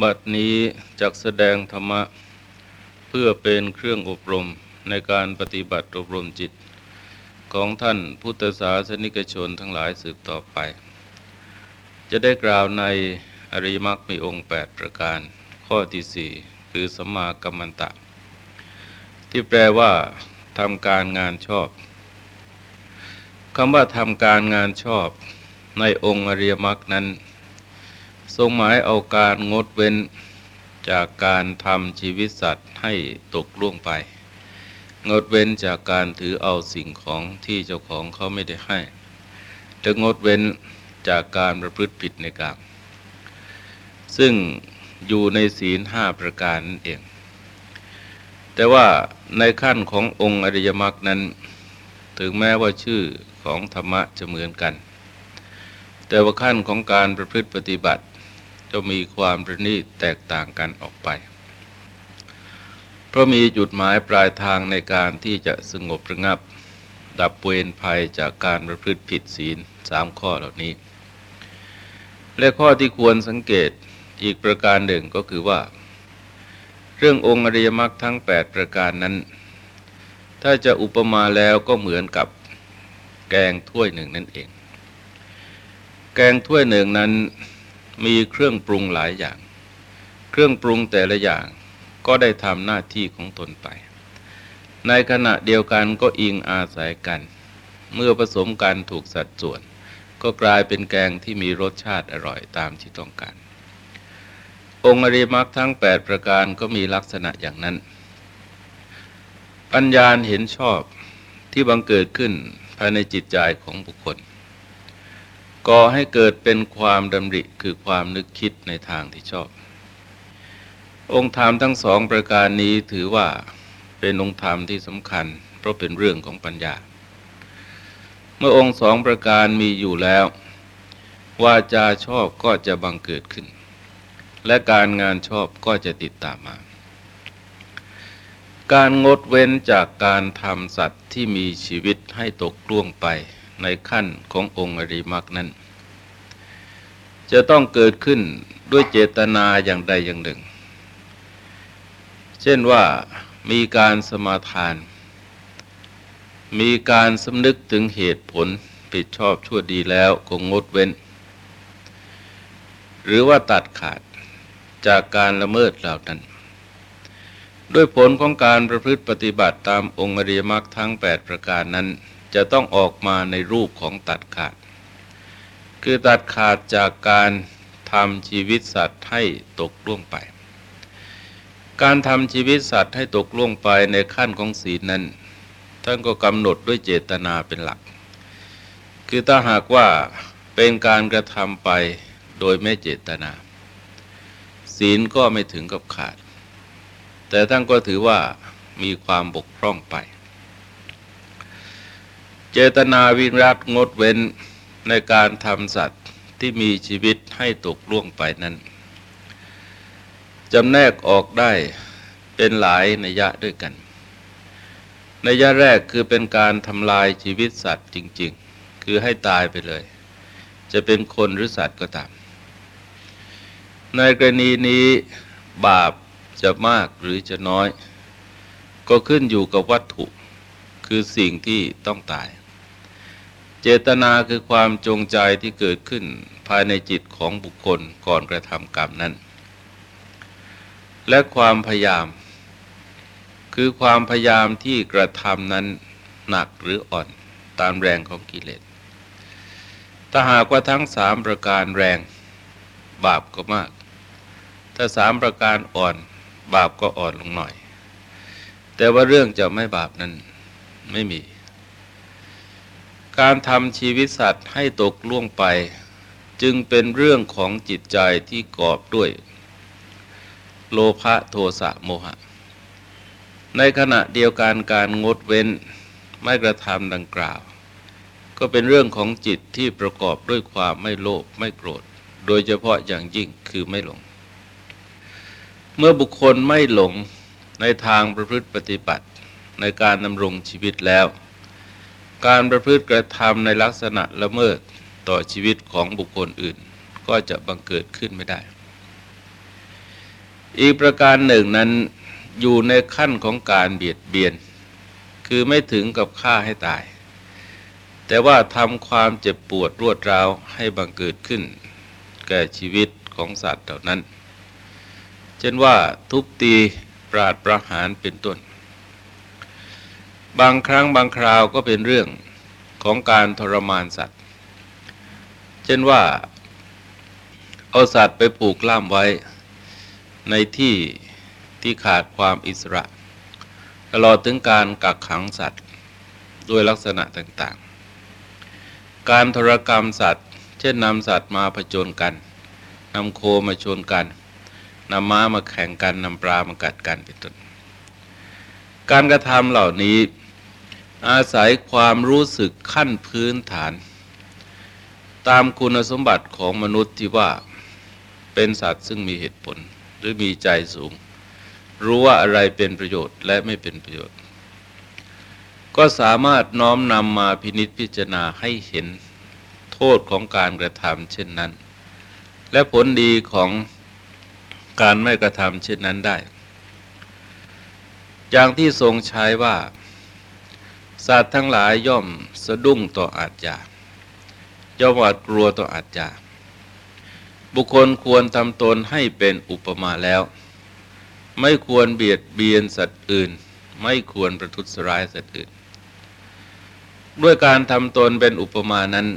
บัดนี้จักแสดงธรรมะ เพื่อเป็นเครื่องอบรมในการปฏิบัติอบรมจิต ของท่านพุทธศาสนิกชนทั้งหลายสืบต่อไป จะได้กล่าวในอริมรรคมีองค์ 8 ประการ ข้อที่สี่คือสัมมากัมมันตะ ที่แปลว่าทำการงานชอบคำว่าทำการงานชอบในองค์อริยมรรคนั้น ทรงหมายเอาการงดเว้นจากการทำชีวิตสัตว์ให้ตกล่วงไป งดเว้นจากการถือเอาสิ่งของที่เจ้าของเขาไม่ได้ให้จะงดเว้นจากการประพฤติผิดในกรรมซึ่งอยู่ในศีลห้าประการนั่นเอง แต่ว่าในขั้นขององค์อริยมรรคนั้น ถึงแม้ว่าชื่อของธรรมะจะเหมือนกัน แต่ว่าขั้นของการประพฤติปฏิบัติ จะมีความประณีตแตกต่างกันออกไป เพราะมีจุดหมายปลายทางในการที่จะสงบระงับ ดับเวรภัยจากการประพฤติผิดศีลสามข้อเหล่านี้ และข้อที่ควรสังเกตอีกประการหนึ่งก็คือว่า เรื่ององค์อริยมรรคทั้ง 8 ประการนั้น ถ้าจะอุปมาแล้วก็เหมือนกับแกงถ้วยหนึ่งนั่นเอง แกงถ้วยหนึ่งนั้น มีเครื่องปรุงหลายอย่าง เครื่องปรุงแต่ละอย่างก็ได้ทำหน้าที่ของตนไป ในขณะเดียวกันก็อิงอาศัยกัน เมื่อผสมกันถูกสัดส่วน ก็กลายเป็นแกงที่มีรสชาติอร่อยตามที่ต้องการ องค์อริมักทั้ง 8 ประการก็มีลักษณะอย่างนั้น ปัญญาเห็นชอบที่บังเกิดขึ้นภายในจิตใจของบุคคล ก่อให้เกิดเป็นความดำริคือความนึกคิดในทางที่ชอบ องค์ธรรมทั้งสองประการนี้ถือว่าเป็นองค์ธรรมที่สำคัญ เพราะเป็นเรื่องของปัญญา เมื่อองค์สองประการมีอยู่แล้ววาจาชอบก็จะบังเกิดขึ้น และการงานชอบก็จะติดตามมา การงดเว้นจากการทำสัตว์ที่มีชีวิตให้ตกล่วงไป ในขั้นขององค์อริมักนั้น จะต้องเกิดขึ้นด้วยเจตนาอย่างใดอย่างหนึ่ง เช่นว่ามีการสมาทาน มีการสำนึกถึงเหตุผลผิดชอบชั่วดีแล้วคงงดเว้น หรือว่าตัดขาดจากการละเมิดเหล่านั้น ด้วยผลของการประพฤติปฏิบัติตามองค์อริยมรรคทั้ง 8 ประการนั้น จะต้องออกมาในรูปของตัดขาด คือตัดขาดจากการทำชีวิตสัตว์ให้ตกล่วงไป การทำชีวิตสัตว์ให้ตกล่วงไปในขั้นของศีลนั้น ท่านก็กำหนดด้วยเจตนาเป็นหลัก คือถ้าหากว่าเป็นการกระทำไปโดยไม่เจตนา ศีลก็ไม่ถึงกับขาด แต่ท่านก็ถือว่ามีความบกพร่องไป เจตนาวิรัตงดเว้นในการทำสัตว์ที่มีชีวิตให้ตกล่วงไปนั้นจำแนกออกได้เป็นหลายนัยยะด้วยกันนัยยะแรกคือเป็นการทำลายชีวิตสัตว์จริง ๆ คือให้ตายไปเลย จะเป็นคนหรือสัตว์ก็ตาม ในกรณีนี้บาปจะมากหรือจะน้อย ก็ขึ้นอยู่กับวัตถุ คือสิ่งที่ต้องตาย เจตนาคือความจงใจที่เกิดขึ้นภายในจิตของบุคคลก่อนกระทำกรรมนั้น และความพยายาม คือความพยายามที่กระทำนั้นหนักหรืออ่อนตามแรงของกิเลสถ้าหากว่าทั้งสามประการแรงบาปก็มาก ถ้าสามประการอ่อนบาปก็อ่อนลงหน่อย แต่ว่าเรื่องจะไม่บาปนั้นไม่มี การทำชีวิตสัตว์ให้ตกล่วงไป จึงเป็นเรื่องของจิตใจที่กอบด้วย โลภะโทสะโมหะ ในขณะเดียวกันการงดเว้นไม่กระทำดังกล่าว ก็เป็นเรื่องของจิตที่ประกอบด้วยความไม่โลภไม่โกรธ โดยเฉพาะอย่างยิ่งคือไม่หลง เมื่อบุคคลไม่หลงในทางประพฤติปฏิบัติในการดำรงชีวิตแล้ว การประพฤติกระทำในลักษณะละเมิดต่อชีวิตของบุคคลอื่น ก็จะบังเกิดขึ้นไม่ได้ อีกประการหนึ่งนั้นอยู่ในขั้นของการเบียดเบียน คือไม่ถึงกับฆ่าให้ตาย แต่ว่าทำความเจ็บปวดรวดร้าวให้บังเกิดขึ้น แก่ชีวิตของสัตว์เหล่านั้น เช่นว่าทุบตีปราดประหารเป็นต้น บางครั้งบางคราวก็เป็นเรื่องของการทรมานสัตว์ เช่นว่าเอาสัตว์ไปปลูกล่ามไว้ ในที่ที่ขาดความอิสระ ตลอดถึงการกักขังสัตว์ด้วยลักษณะต่างๆ การทรกรรมสัตว์ เช่นนำสัตว์มาผจญกันนำโคมาชนกันนำม้ามาแข่งกันนำปลามากัดกันเป็นต้นการกระทำเหล่านี้ อาศัยความรู้สึกขั้นพื้นฐาน ตามคุณสมบัติของมนุษย์ที่ว่าเป็นสัตว์ซึ่งมีเหตุผลหรือมีใจสูง รู้ว่าอะไรเป็นประโยชน์และไม่เป็นประโยชน์ ก็สามารถน้อมนำมาพินิษพิจารณาให้เห็นโทษของการกระทำเช่นนั้น และผลดีของการไม่กระทำเช่นนั้นได้ อย่างที่ทรงใช้ว่า สัตว์ทั้งหลายย่อมสะดุ้งต่ออาจจาย่อมหวาดกลัวต่ออาจจาบุคคลควรทำตนให้เป็นอุปมาแล้ว ไม่ควรเบียดเบียนสัตว์อื่น ไม่ควรประทุษร้ายสัตว์อื่น ด้วยการทำตนเป็นอุปมานั้น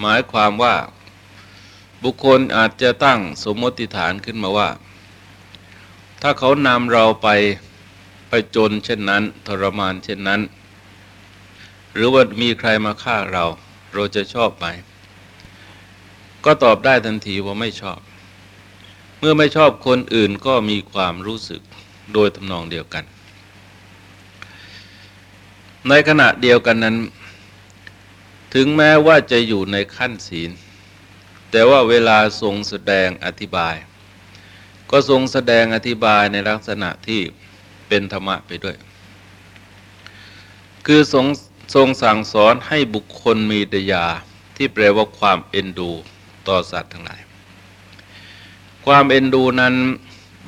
หมายความว่า บุคคลอาจจะตั้งสมมติฐานขึ้นมาว่า ถ้าเขานำเราไปไปจนเช่นนั้น ทรมานเช่นนั้น หรือว่ามีใครมาฆ่าเรา เราจะชอบไหม ก็ตอบได้ทันทีว่าไม่ชอบ เมื่อไม่ชอบคนอื่นก็มีความรู้สึกโดยทำนองเดียวกัน ในขณะเดียวกันนั้น ถึงแม้ว่าจะอยู่ในขั้นศีล แต่ว่าเวลาทรงแสดงอธิบาย ก็ทรงแสดงอธิบายในลักษณะที่เป็นธรรมะไปด้วย คือทรง ทรงสั่งสอนให้บุคคลมีดยาที่แปลว่าความเอ็นดูต่อสัตว์ทั้งหลาย ความเอ็นดูนั้น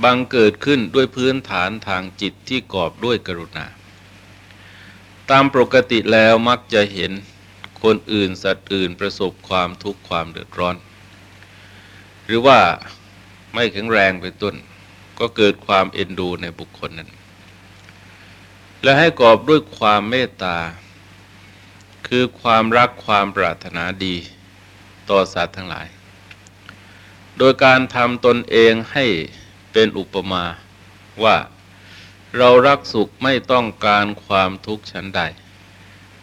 บังเกิดขึ้นด้วยพื้นฐานทางจิตที่กอบด้วยกรุณา ตามปกติแล้วมักจะเห็นคนอื่นสัตว์อื่นประสบความทุกข์ความเดือดร้อน หรือว่าไม่แข็งแรงเป็นต้น ก็เกิดความเอ็นดูในบุคคลนั้น และให้กอบด้วยความเมตตา คือความรักความปรารถนาดีต่อสัตว์ทั้งหลาย โดยการทำตนเองให้เป็นอุปมาว่าเรารักสุขไม่ต้องการความทุกข์ชั้นใด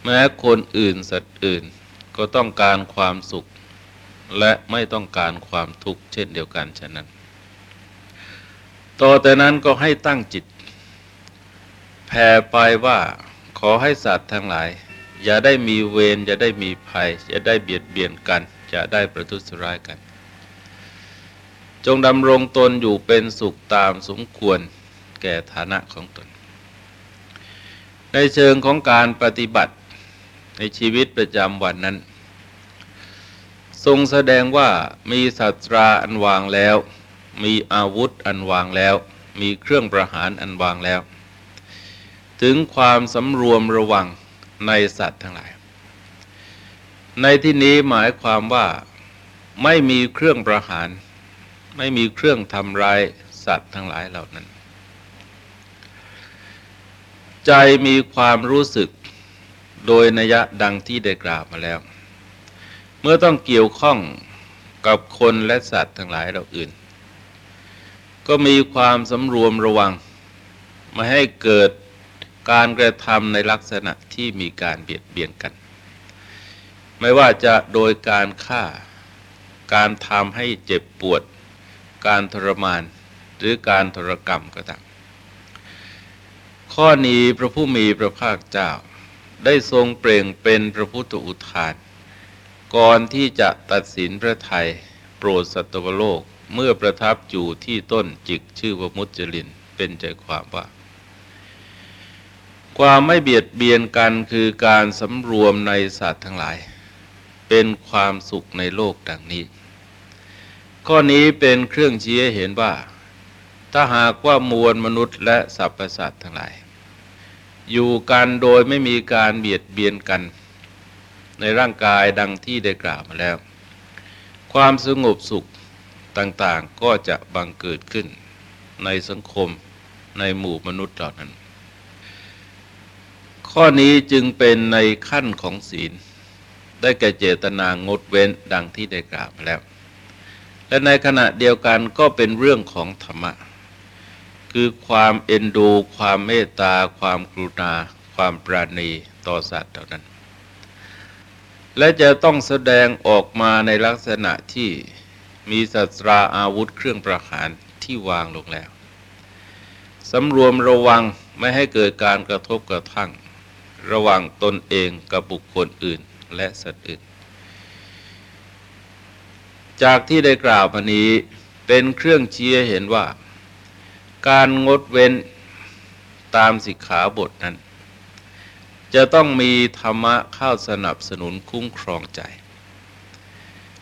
แม้คนอื่นสัตว์อื่นก็ต้องการความสุข และไม่ต้องการความทุกข์เช่นเดียวกันฉะนั้น ต่อแต่นั้นก็ให้ตั้งจิตแผ่ไปว่าขอให้สัตว์ทั้งหลาย อย่าได้มีเวรอย่าได้มีภัยอย่าได้เบียดเบียนกันจะได้ประทุษร้ายกัน จงดำรงตนอยู่เป็นสุขตามสมควรแก่ฐานะของตน ในเชิงของการปฏิบัติในชีวิตประจำวันนั้น ทรงแสดงว่ามีสัตราอันวางแล้ว มีอาวุธอันวางแล้ว มีเครื่องประหารอันวางแล้ว ถึงความสำรวมระวัง ในสัตว์ทั้งหลาย ในที่นี้หมายความว่าไม่มีเครื่องประหาร ไม่มีเครื่องทำร้ายสัตว์ทั้งหลายเหล่านั้น ใจมีความรู้สึกโดยนัยะดังที่ได้กล่าวมาแล้ว เมื่อต้องเกี่ยวข้องกับคนและสัตว์ทั้งหลายเหล่าอื่น ก็มีความสำรวมระวังมาให้เกิด การกระทำในลักษณะที่มีการเบียดเบียนกัน ไม่ว่าจะโดยการฆ่า การทำให้เจ็บปวด การทรมาน หรือการทรกรรมก็ตามข้อนี้พระผู้มีพระภาคเจ้า ได้ทรงเปล่งเป็นพระพุทธอุทาน ก่อนที่จะตัดสินพระไทยโปรดสัตวโลกเมื่อประทับอยู่ที่ต้นจิกชื่อว่ามุจลินเป็นใจความว่า ความไม่เบียดเบียนกันคือการสำรวมในสัตว์ทั้งหลาย เป็นความสุขในโลกดังนี้ ข้อนี้เป็นเครื่องชี้ให้เห็นว่า ถ้าหากว่ามวลมนุษย์และสรรพสัตว์ทั้งหลาย อยู่กันโดยไม่มีการเบียดเบียนกัน ในร่างกายดังที่ได้กล่าวมาแล้ว ความสงบสุขต่างๆก็จะบังเกิดขึ้นในสังคมในหมู่มนุษย์เหล่านั้น ข้อนี้จึงเป็นในขั้นของศีล ได้แก่เจตนางดเว้นดังที่ได้กล่าวมาแล้ว และในขณะเดียวกันก็เป็นเรื่องของธรรมะ คือความเอ็นดู ความเมตตา ความกรุณา ความปราณีต่อสัตว์เหล่านั้น และจะต้องแสดงออกมาในลักษณะที่มีสัตราอาวุธเครื่องประหารที่วางลงแล้วสำรวมระวังไม่ให้เกิดการกระทบกระทั่ง ระหว่างตนเองกับบุคคลอื่นและสัตว์อื่น จากที่ได้กล่าวมานี้เป็นเครื่องเชียเห็นว่า การงดเว้นตามสิกขาบทนั้น จะต้องมีธรรมะเข้าสนับสนุนคุ้มครองใจ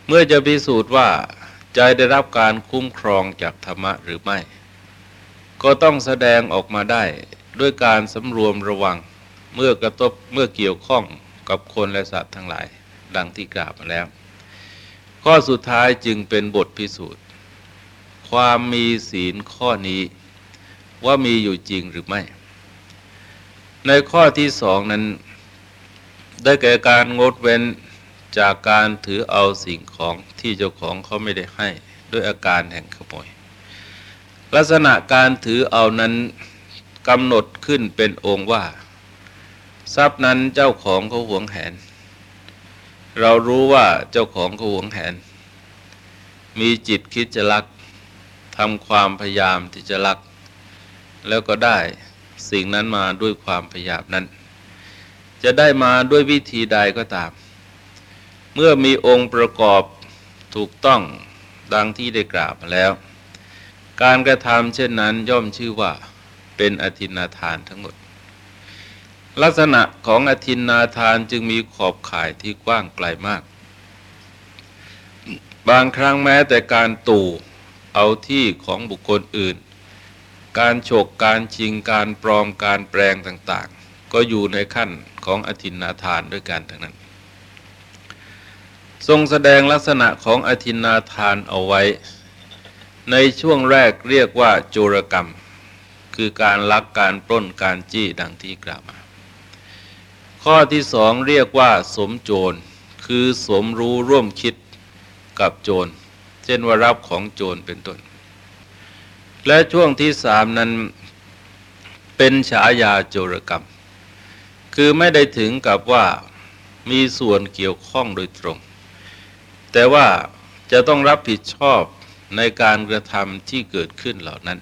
เมื่อจะพิสูจน์ว่าใจได้รับการคุ้มครองจากธรรมะหรือไม่ ก็ต้องแสดงออกมาได้ด้วยการสำรวมระวัง เมื่อกระทบเมื่อเกี่ยวข้องกับคนและสัตว์ทั้งหลาย ดังที่กล่าวมาแล้ว ข้อสุดท้ายจึงเป็นบทพิสูจน์ ความมีศีลข้อนี้ว่ามีอยู่จริงหรือไม่ ในข้อที่สองนั้น ได้แก่การงดเว้นจากการถือเอาสิ่งของที่เจ้าของเขาไม่ได้ให้ด้วยอาการแห่งขโมย ลักษณะการถือเอานั้นกำหนดขึ้นเป็นองค์ว่า ทรัพย์นั้นเจ้าของเขาหวงแหน เรารู้ว่าเจ้าของเขาหวงแหน มีจิตคิดจะลักทำความพยายามที่จะลัก แล้วก็ได้สิ่งนั้นมาด้วยความพยายามนั้น จะได้มาด้วยวิธีใดก็ตาม เมื่อมีองค์ประกอบถูกต้องดังที่ได้กล่าวมาแล้ว การกระทำเช่นนั้นย่อมชื่อว่าเป็นอธินาทานทั้งหมด ลักษณะของอธินาทานจึงมีขอบข่ายที่กว้างไกลมาก บางครั้งแม้แต่การตู่เอาที่ของบุคคลอื่น การฉกการชิงการปลอมการแปลงต่างๆ ก็อยู่ในขั้นของอธินาทานด้วยกันทั้งนั้น ทรงแสดงลักษณะของอธินาทานเอาไว้ ในช่วงแรกเรียกว่าโจรกรรม คือการลักการปล้นการจี้ดังที่กล่าวมา ข้อที่สองเรียกว่าสมโจร คือสมรู้ร่วมคิดกับโจร เช่นว่ารับของโจรเป็นต้น และช่วงที่สามนั้นเป็นฉายาโจรกรรม คือไม่ได้ถึงกับว่ามีส่วนเกี่ยวข้องโดยตรง แต่ว่าจะต้องรับผิดชอบในการกระทำที่เกิดขึ้นเหล่านั้น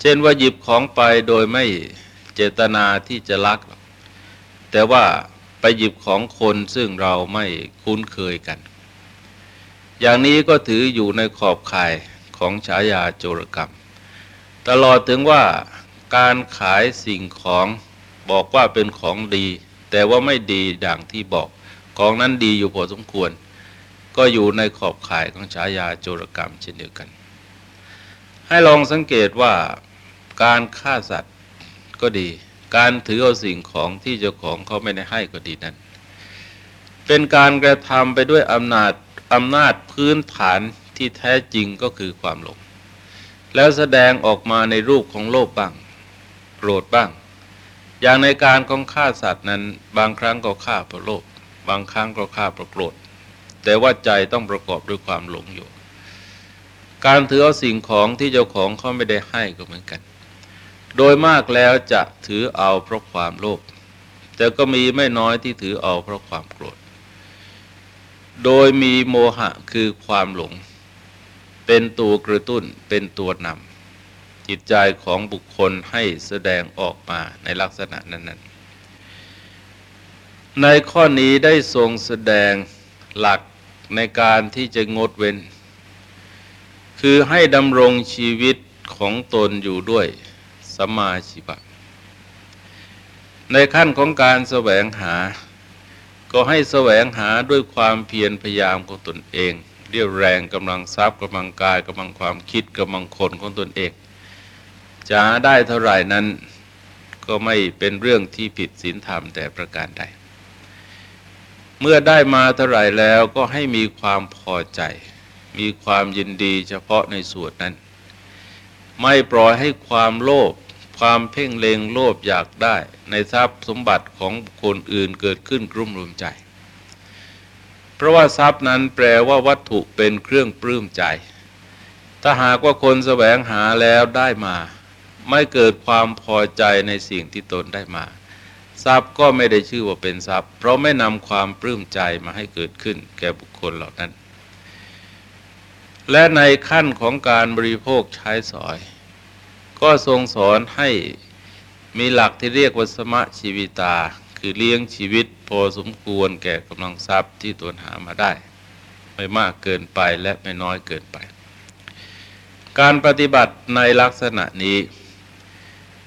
เช่นว่าหยิบของไปโดยไม่เจตนาที่จะลัก แต่ว่าไปหยิบของคนซึ่งเราไม่คุ้นเคยกัน อย่างนี้ก็ถืออยู่ในขอบข่ายของฉายาโจรกรรม ตลอดถึงว่าการขายสิ่งของบอกว่าเป็นของดี แต่ว่าไม่ดีอย่างที่บอกของนั้นดีอยู่พอสมควร ก็อยู่ในขอบข่ายของฉายาโจรกรรมเช่นเดียวกัน ให้ลองสังเกตว่าการฆ่าสัตว์ก็ดี การถือเอาสิ่งของที่เจ้าของเขาไม่ได้ให้ก็ดีนั้น เป็นการกระทำไปด้วยอำนาจอำนาจพื้นฐานที่แท้จริงก็คือความหลง แล้วแสดงออกมาในรูปของโลภบ้างโกรธบ้าง อย่างในการของฆ่าสัตว์นั้น บางครั้งก็ฆ่าเพราะโลภบางครั้งก็ฆ่าเพราะโกรธแต่ว่าใจต้องประกอบด้วยความหลงอยู่ การถือเอาสิ่งของที่เจ้าของเขาไม่ได้ให้ก็เหมือนกัน โดยมากแล้วจะถือเอาเพราะความโลภแต่ก็มีไม่น้อยที่ถือเอาเพราะความโกรธ โดยมีโมหะคือความหลง เป็นตัวกระตุ้นเป็นตัวนำจิตใจของบุคคลให้แสดงออกมาในลักษณะนั้น ๆ ในข้อนี้ได้ทรงแสดงหลักในการที่จะงดเว้น คือให้ดำรงชีวิตของตนอยู่ด้วย สมาชิบะในขั้นของการแสวงหา ก็ให้แสวงหาด้วยความเพียรพยายามของตนเอง เรียวแรงกำลังทรัพย์กำลังกายกำลังความคิดกำลังคนของตนเอง จะได้เท่าไหร่นั้นก็ไม่เป็นเรื่องที่ผิดศีลธรรมแต่ประการใด เมื่อได้มาเท่าไหร่แล้วก็ให้มีความพอใจ มีความยินดีเฉพาะในส่วนนั้น ไม่ปล่อยให้ความโลภ ความเพ่งเลงโลภอยากได้ในทรัพย์สมบัติของคนอื่นเกิดขึ้นกลุ่มรุมใจ เพราะว่าทรัพย์นั้นแปลว่าวัตถุเป็นเครื่องปลื้มใจ ถ้าหากว่าคนแสวงหาแล้วได้มา ไม่เกิดความพอใจในสิ่งที่ตนได้มา ทรัพย์ก็ไม่ได้ชื่อว่าเป็นทรัพย์ เพราะไม่นำความปลื้มใจมาให้เกิดขึ้น แก่บุคคลเหล่านั้น และในขั้นของการบริโภคใช้สอย ก็ทรงสอนให้มีหลักที่เรียกว่าสมะชีวิตา คือเลี้ยงชีวิตพอสมควรแก่กำลังทรัพย์ที่ตนหามาได้ ไม่มากเกินไปและไม่น้อยเกินไป การปฏิบัติในลักษณะนี้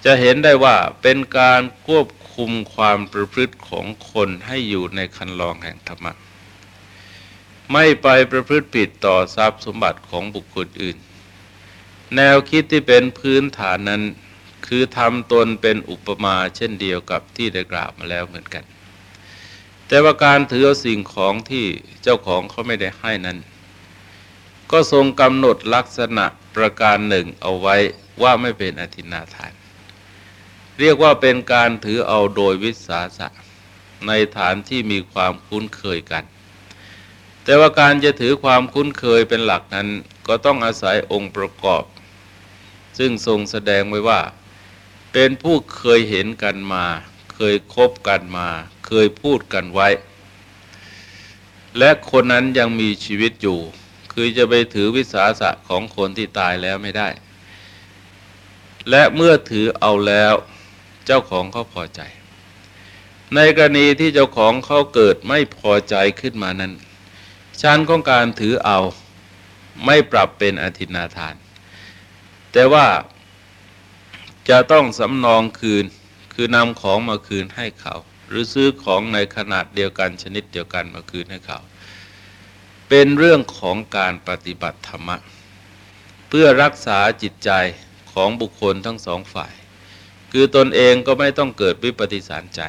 จะเห็นได้ว่าเป็นการควบคุมความประพฤติของคนให้อยู่ในคันลองแห่งธรรมะไม่ไปประพฤติผิดต่อทรัพย์สมบัติของบุคคลอื่น แนวคิดที่เป็นพื้นฐานนั้น คือทำตนเป็นอุปมาเช่นเดียวกับที่ได้กล่าวมาแล้วเหมือนกัน แต่ว่าการถือเอาสิ่งของที่เจ้าของเขาไม่ได้ให้นั้น ก็ทรงกำหนดลักษณะประการหนึ่งเอาไว้ว่าไม่เป็นอธินาทาน เรียกว่าเป็นการถือเอาโดยวิสาสะในฐานที่มีความคุ้นเคยกัน แต่ว่าการจะถือความคุ้นเคยเป็นหลักนั้น ก็ต้องอาศัยองค์ประกอบ ซึ่งทรงแสดงไว้ว่า เป็นผู้เคยเห็นกันมา เคยคบกันมา เคยพูดกันไว้ และคนนั้นยังมีชีวิตอยู่ คือจะไปถือวิสาสะของคนที่ตายแล้วไม่ได้ และเมื่อถือเอาแล้วเจ้าของเขาพอใจ ในกรณีที่เจ้าของเขาเกิดไม่พอใจขึ้นมานั้นชั้นของการถือเอาไม่ปรับเป็นอธินาทาน แต่ว่าจะต้องสำนองคืนคือนำของมาคืนให้เขา หรือซื้อของในขนาดเดียวกันชนิดเดียวกันมาคืนให้เขา เป็นเรื่องของการปฏิบัติธรรมะ เพื่อรักษาจิตใจของบุคคลทั้งสองฝ่าย คือตนเองก็ไม่ต้องเกิดวิปฏิสารใจ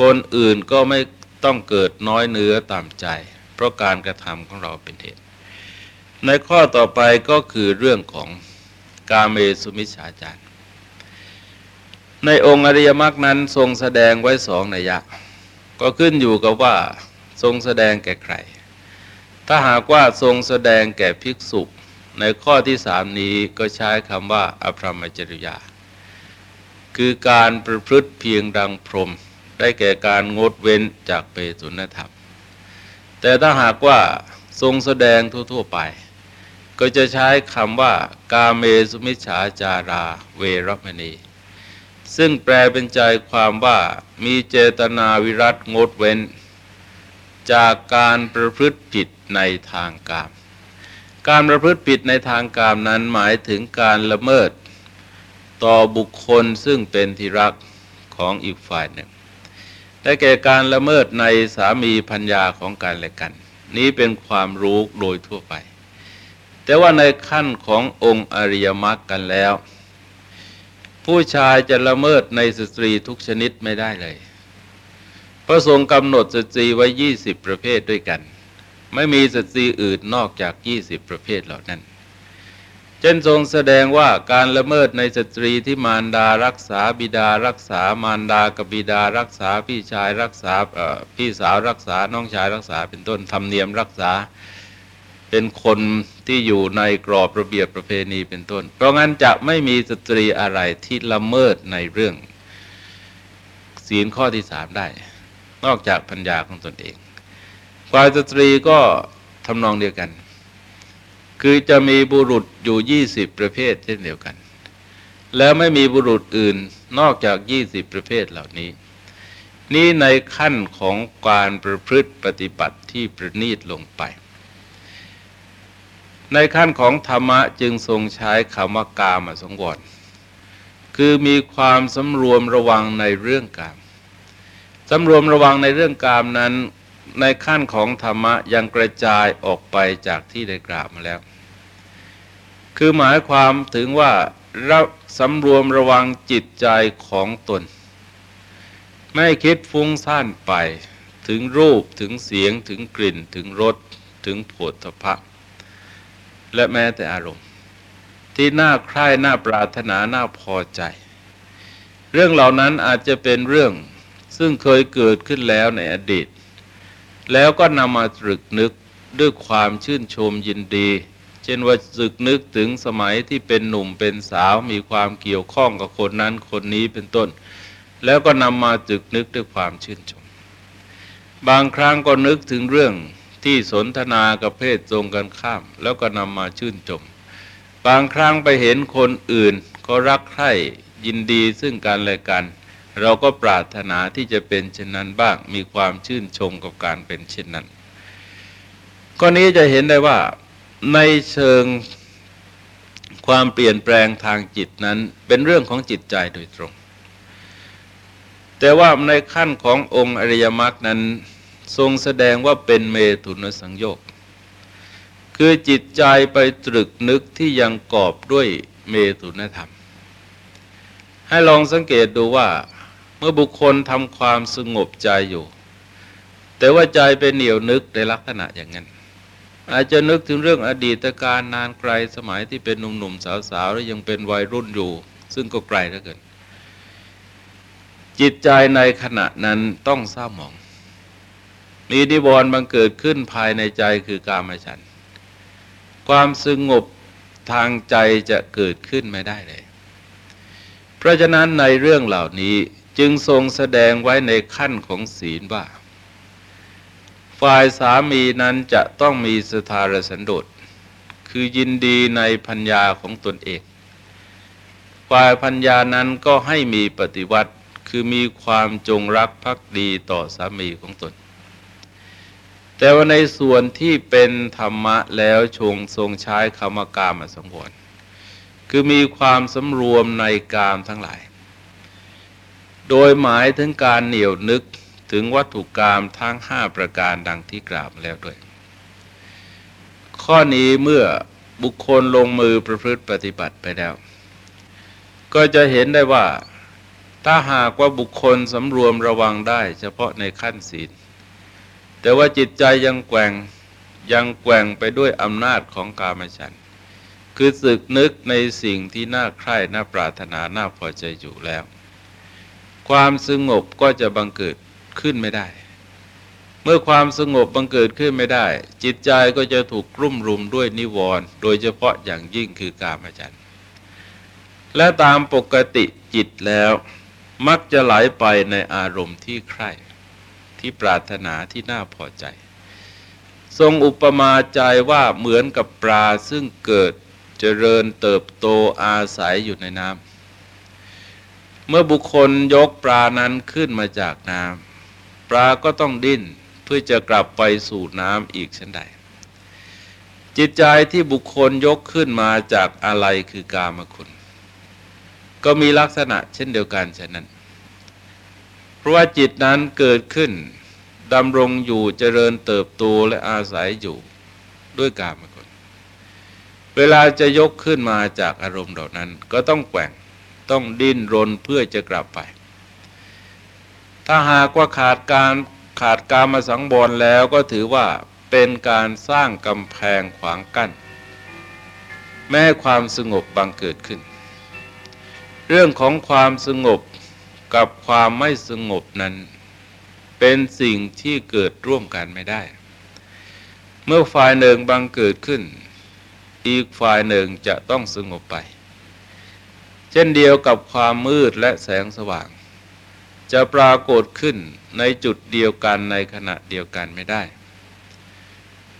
คนอื่นก็ไม่ต้องเกิดน้อยเนื้อตามใจ เพราะการกระทำของเราเป็นเหตุในข้อต่อไปก็คือเรื่องของ กาเมสุมิชฌาจารในองค์อริยมรรคนั้นทรงแสดงไว้สองนัยยะ ก็ขึ้นอยู่กับว่าทรงแสดงแก่ใคร ถ้าหากว่าทรงแสดงแก่ภิกษุในข้อที่สามนี้ก็ใช้คำว่าอภรมจริยา คือการประพฤติเพียงดังพรม ได้แก่การงดเว้นจากเปสุนธรรม แต่ถ้าหากว่าทรงแสดงทั่ว ๆ ไป ก็จะใช้คำว่า กาเมสุมิชาจาราเวรมณี ซึ่งแปลเป็นใจความว่ามีเจตนาวิรัตงดเว้น จากการประพฤติผิดในทางกาม การประพฤติผิดในทางกามนั้นหมายถึงการละเมิด ต่อบุคคลซึ่งเป็นที่รักของอีกฝ่ายหนึ่งได้แก่การละเมิดในสามีภรรยาของกันและกัน นี้เป็นความรู้โดยทั่วไป แต่ว่าในขั้นขององค์อริยมรรคกันแล้ว ผู้ชายจะละเมิดในสตรีทุกชนิดไม่ได้เลย พระทรงกำหนดสตรีไว้ยี่สิบประเภทด้วยกัน ไม่มีสตรีอื่นนอกจากยี่สิบประเภทเหล่านั้นเช่นทรงแสดงว่าการละเมิดในสตรีที่มารดารักษาบิดารักษามารดากับบิดารักษาพี่ชายรักษาพี่สาวรักษาน้องชายรักษาเป็นต้นธรรมเนียมรักษา เป็นคนที่อยู่ในกรอบระเบียบประเพณีเป็นต้น เพราะงั้นจะไม่มีสตรีอะไรที่ละเมิดในเรื่อง ศีลข้อที่สามได้ นอกจากพัญญาของตนเองฝ่ายสตรีก็ทำนองเดียวกัน คือจะมีบุรุษอยู่ยี่สิบประเภทเช่นเดียวกัน แล้วไม่มีบุรุษอื่นนอกจากยี่สิบประเภทเหล่านี้ นี่ในขั้นของการประพฤติปฏิบัติที่ประณีตลงไป ในขั้นของธรรมะจึงทรงใช้คำว่ากามาสงวรคือมีความสำรวมระวังในเรื่องกามสำรวมระวังในเรื่องกามนั้น ในขั้นของธรรมะยังกระจายออกไปจากที่ได้กล่าวมาแล้ว คือหมายความถึงว่าเราสำรวมระวังจิตใจของตน ไม่คิดฟุ้งซ่านไป ถึงรูปถึงเสียงถึงกลิ่นถึงรสถึงโผฏฐพะ และแม้แต่อารมณ์ ที่น่าใคร่น่าปรารถนาน่าพอใจ เรื่องเหล่านั้นอาจจะเป็นเรื่องซึ่งเคยเกิดขึ้นแล้วในอดีต แล้วก็นำมาตรึกนึกด้วยความชื่นชมยินดี เช่นว่าตรึกนึกถึงสมัยที่เป็นหนุ่มเป็นสาวมีความเกี่ยวข้องกับคนนั้นคนนี้เป็นต้น แล้วก็นำมาตรึกนึกด้วยความชื่นชม บางครั้งก็นึกถึงเรื่อง ที่สนทนากับเพศตรงกันข้าม แล้วก็นำมาชื่นชมบางครั้งไปเห็นคนอื่นก็รักใคร่ยินดีซึ่งกันและกัน เราก็ปรารถนาที่จะเป็นเช่นนั้นบ้างมีความชื่นชมกับการเป็นเช่นนั้นข้อนี้จะเห็นได้ว่าในเชิงความเปลี่ยนแปลงทางจิตนั้นเป็นเรื่องของจิตใจโดยตรง แต่ว่าในขั้นขององค์อริยมรรคนั้น ทรงแสดงว่าเป็นเมตุนสังโยคคือจิตใจไปตรึกนึกที่ยังกอบด้วยเมตุนธรรม ให้ลองสังเกตดูว่า เมื่อบุคคลทำความสงบใจอยู่ แต่ว่าใจเป็นเหนียวนึกในลักษณะอย่างนั้น อาจจะนึกถึงเรื่องอดีตการนานไกลสมัยที่เป็นหนุ่มๆสาวๆ แล้วยังเป็นวัยรุ่นอยู่ ซึ่งก็ไกลเหลือเกิน จิตใจในขณะนั้นต้องเศร้าหมอง มีนิวรณ์บังเกิดขึ้นภายในใจคือกามฉัน ความสงบทางใจจะเกิดขึ้นไม่ได้เลย เพราะฉะนั้นในเรื่องเหล่านี้จึงทรงแสดงไว้ในขั้นของศีลว่า ฝ่ายสามีนั้นจะต้องมีสถารสันโดษคือยินดีในพัญญาของตนเอง ฝ่ายพัญญานั้นก็ให้มีปฏิวัติคือมีความจงรักภักดีต่อสามีของตน แต่ว่าในส่วนที่เป็นธรรมะแล้วชงทรงใช้คำกามาสังวรคือมีความสำรวมในกามทั้งหลาย โดยหมายถึงการเหนี่ยวนึกถึงวัตถุกรรมทั้งห้าประการดังที่กล่าวมาแล้วด้วย ข้อนี้เมื่อบุคคลลงมือประพฤติปฏิบัติไปแล้ว ก็จะเห็นได้ว่า ถ้าหากว่าบุคคลสำรวมระวังได้เฉพาะในขั้นศีล แต่ว่าจิตใจยังแกว่งยังแกว่งไปด้วยอำนาจของกามฉัน คือสึกนึกในสิ่งที่น่าใคร่น่าปรารถนาน่าพอใจอยู่แล้ว ความสงบก็จะบังเกิดขึ้นไม่ได้ เมื่อความสงบบังเกิดขึ้นไม่ได้ จิตใจก็จะถูกกลุ่มรุมด้วยนิวรณ์โดยเฉพาะอย่างยิ่งคือกามจัน และตามปกติจิตแล้วมักจะไหลไปในอารมณ์ที่ใคร่ ที่ปรารถนาที่น่าพอใจ ทรงอุปมาใจว่าเหมือนกับปลาซึ่งเกิดเจริญเติบโตอาศัยอยู่ในน้ำเมื่อบุคคลยกปลานั้นขึ้นมาจากน้ำปลาก็ต้องดิ้นเพื่อจะกลับไปสู่น้ำอีกเช่นใด จิตใจที่บุคคลยกขึ้นมาจากอะไรคือกามคุณ ก็มีลักษณะเช่นเดียวกันฉะนั้น เพราะว่าจิตนั้นเกิดขึ้นดำรงอยู่เจริญเติบโตและอาศัยอยู่ด้วยกามคุณเวลาจะยกขึ้นมาจากอารมณ์เหล่านั้น ก็ต้องแกว่งต้องดิ้นรนเพื่อจะกลับไป ถ้าหากว่าขาดการขาดการมาสังบนแล้วก็ถือว่าเป็นการสร้างกำแพงขวางกัน้น แม้ความสงบบังเกิดขึ้น เรื่องของความสงบ กับความไม่สงบนั้น เป็นสิ่งที่เกิดร่วมกันไม่ได้ เมื่อฝ่ายหนึ่งบังเกิดขึ้น อีกฝ่ายหนึ่งจะต้องสงบไป เช่นเดียวกับความมืดและแสงสว่าง จะปรากฏขึ้นในจุดเดียวกันในขณะเดียวกันไม่ได้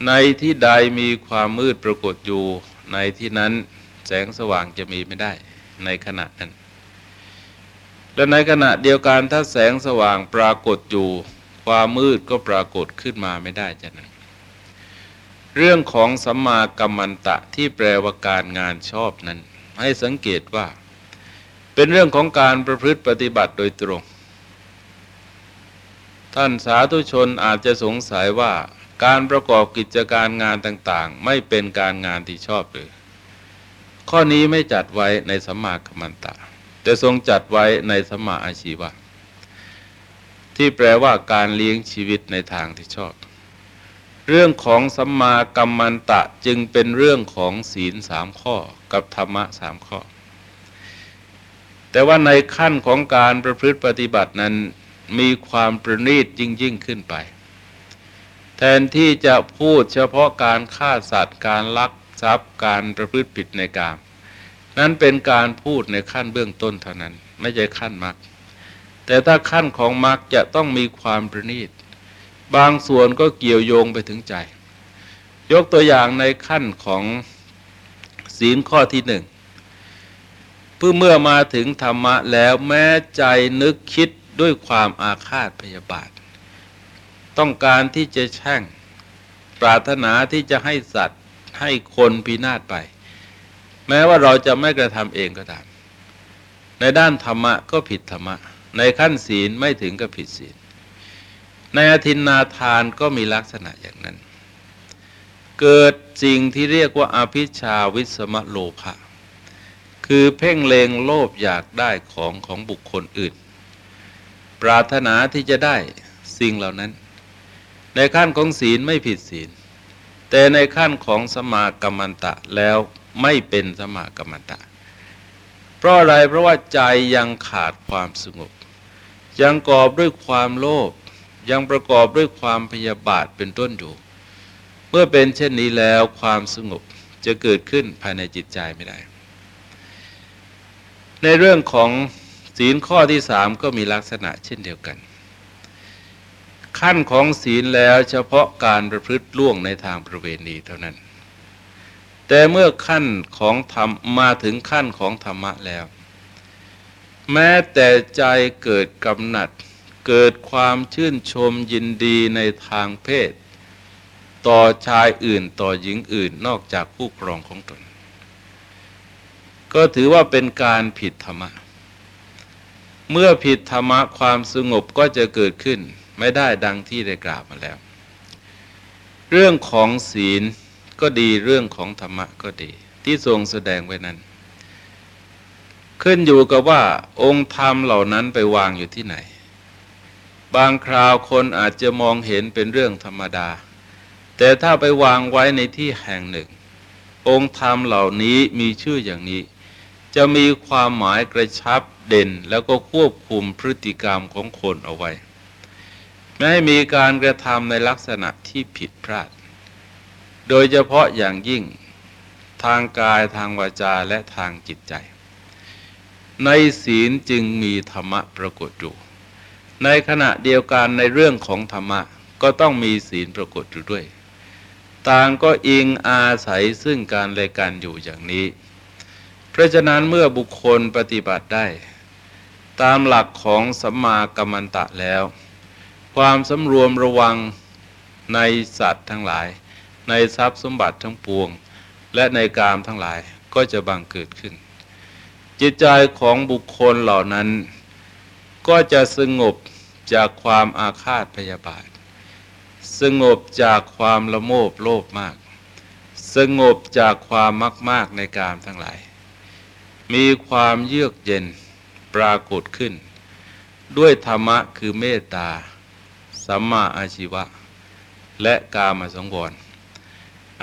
ในที่ใดมีความมืดปรากฏอยู่ในที่นั้นแสงสว่างจะมีไม่ได้ในขณะนั้น และในขณะเดียวกันถ้าแสงสว่างปรากฏอยู่ ความมืดก็ปรากฏขึ้นมาไม่ได้จะนั้นเรื่องของสัมมากัมมันตะที่แปลว่าการงานชอบนั้น ให้สังเกตว่า เป็นเรื่องของการประพฤติปฏิบัติโดยตรง ท่านสาธุชนอาจจะสงสัยว่าการประกอบกิจการงานต่างๆ ไม่เป็นการงานที่ชอบหรือ ข้อนี้ไม่จัดไว้ในสัมมากัมมันตะ แต่ทรงจัดไว้ในสมมาอาชีวะ ที่แปลว่าการเลี้ยงชีวิตในทางที่ชอบ เรื่องของสัมมากัมมันตะจึงเป็นเรื่องของศีลสามข้อกับธรรมะสามข้อ แต่ว่าในขั้นของการประพฤติปฏิบัตินั้นมีความประณีตยิ่งยิ่งขึ้นไป แทนที่จะพูดเฉพาะการฆ่าสัตว์ การลักทรัพย์ การประพฤติผิดในกาม นั้นเป็นการพูดในขั้นเบื้องต้นเท่านั้น ไม่ใช่ขั้นมรรคแต่ถ้าขั้นของมรรคจะต้องมีความประณีต บางส่วนก็เกี่ยวโยงไปถึงใจ ยกตัวอย่างในขั้นของศีลข้อที่หนึ่งเพื่อเมื่อมาถึงธรรมะแล้วแม้ใจนึกคิดด้วยความอาฆาตพยาบาท ต้องการที่จะแช่ง ปรารถนาที่จะให้สัตว์ให้คนพินาศไป แม้ว่าเราจะไม่กระทำเองก็ตาม ในด้านธรรมะก็ผิดธรรมะ ในขั้นศีลไม่ถึงก็ผิดศีล ในอธินนาทานก็มีลักษณะอย่างนั้น เกิดสิ่งที่เรียกว่าอาภิชาวิสมะโลภะคือเพ่งเลงโลภอยากได้ของของบุคคลอื่น ปรารถนาที่จะได้สิ่งเหล่านั้น ในขั้นของศีลไม่ผิดศีล แต่ในขั้นของสมากรรมันตะแล้ว ไม่เป็นสมากรรมตะ เพราะอะไรเพราะว่าใจยังขาดความสงบ ยังกอบด้วยความโลภยังประกอบด้วยความพยาบาทเป็นต้นอยู่ เมื่อเป็นเช่นนี้แล้วความสงบจะเกิดขึ้นภายในจิตใจไม่ได้ ในเรื่องของศีลข้อที่สามก็มีลักษณะเช่นเดียวกัน ขั้นของศีลแล้วเฉพาะการประพฤติล่วงในทางประเวณีเท่านั้น แต่เมื่อขั้นของธรรมมาถึงขั้นของธรรมะแล้ว แม้แต่ใจเกิดกำหนัด เกิดความชื่นชมยินดีในทางเพศ ต่อชายอื่นต่อหญิงอื่นนอกจากผู้ครองของตน ก็ถือว่าเป็นการผิดธรรมะ เมื่อผิดธรรมะความสงบก็จะเกิดขึ้นไม่ได้ดังที่ได้กล่าวมาแล้ว เรื่องของศีล ก็ดีเรื่องของธรรมะก็ดี ที่ทรงแสดงไว้นั้น ขึ้นอยู่กับว่าองค์ธรรมเหล่านั้นไปวางอยู่ที่ไหน บางคราวคนอาจจะมองเห็นเป็นเรื่องธรรมดา แต่ถ้าไปวางไว้ในที่แห่งหนึ่ง องค์ธรรมเหล่านี้มีชื่ออย่างนี้ จะมีความหมายกระชับเด่นแล้วก็ควบคุมพฤติกรรมของคนเอาไว้ ไม่ให้มีการกระทำในลักษณะที่ผิดพลาด โดยเฉพาะอย่างยิ่งทางกายทางวาจาและทางจิตใจ ในศีลจึงมีธรรมะปรากฏอยู่ ในขณะเดียวกันในเรื่องของธรรมะก็ต้องมีศีลปรากฏอยู่ด้วย ต่างก็อิงอาศัยซึ่งการเลยกันอยู่อย่างนี้ เพราะฉะนั้นเมื่อบุคคลปฏิบัติได้ ตามหลักของสัมมากัมมันตะแล้ว ความสำรวมระวังในสัตว์ทั้งหลาย ในทรัพย์สมบัติทั้งปวง และในกามทั้งหลายก็จะบังเกิดขึ้น จิตใจของบุคคลเหล่านั้น ก็จะสงบจากความอาฆาตพยาบาท สงบจากความละโมบโลภมาก สงบจากความมากมากในกามทั้งหลาย มีความเยือกเย็นปรากฏขึ้น ด้วยธรรมะคือเมตตาสัมมาอาชีวะ และกามสังวร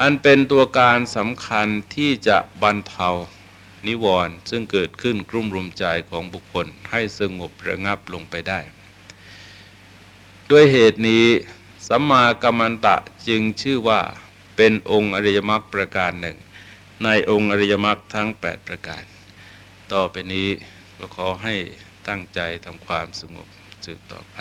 อันเป็นตัวการสำคัญที่จะบรรเทานิวรณ์ซึ่งเกิดขึ้นกลุ่มรุมใจของบุคคลให้สงบระงับลงไปได้ ด้วยเหตุนี้สัมมากัมมันตะจึงชื่อว่าเป็นองค์อริยมรรคประการหนึ่ง ในองค์อริยมรรคทั้ง 8 ประการ ต่อไปนี้ก็ขอให้ตั้งใจทำความสงบสืบต่อไป